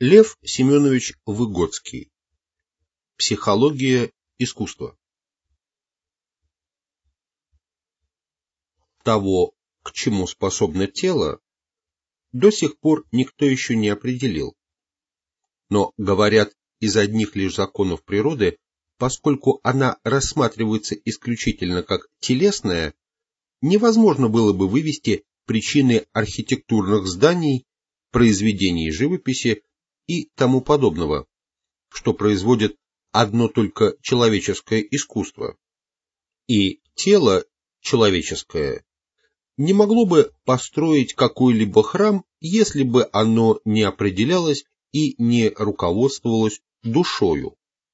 Лев Семенович Выгодский. Психология искусства. Того, к чему способно тело, до сих пор никто еще не определил. Но, говорят, из одних лишь законов природы, поскольку она рассматривается исключительно как телесная, невозможно было бы вывести причины архитектурных зданий, произведений живописи и тому подобного, что производит одно только человеческое искусство. И тело человеческое не могло бы построить какой-либо храм, если бы оно не определялось и не руководствовалось душою.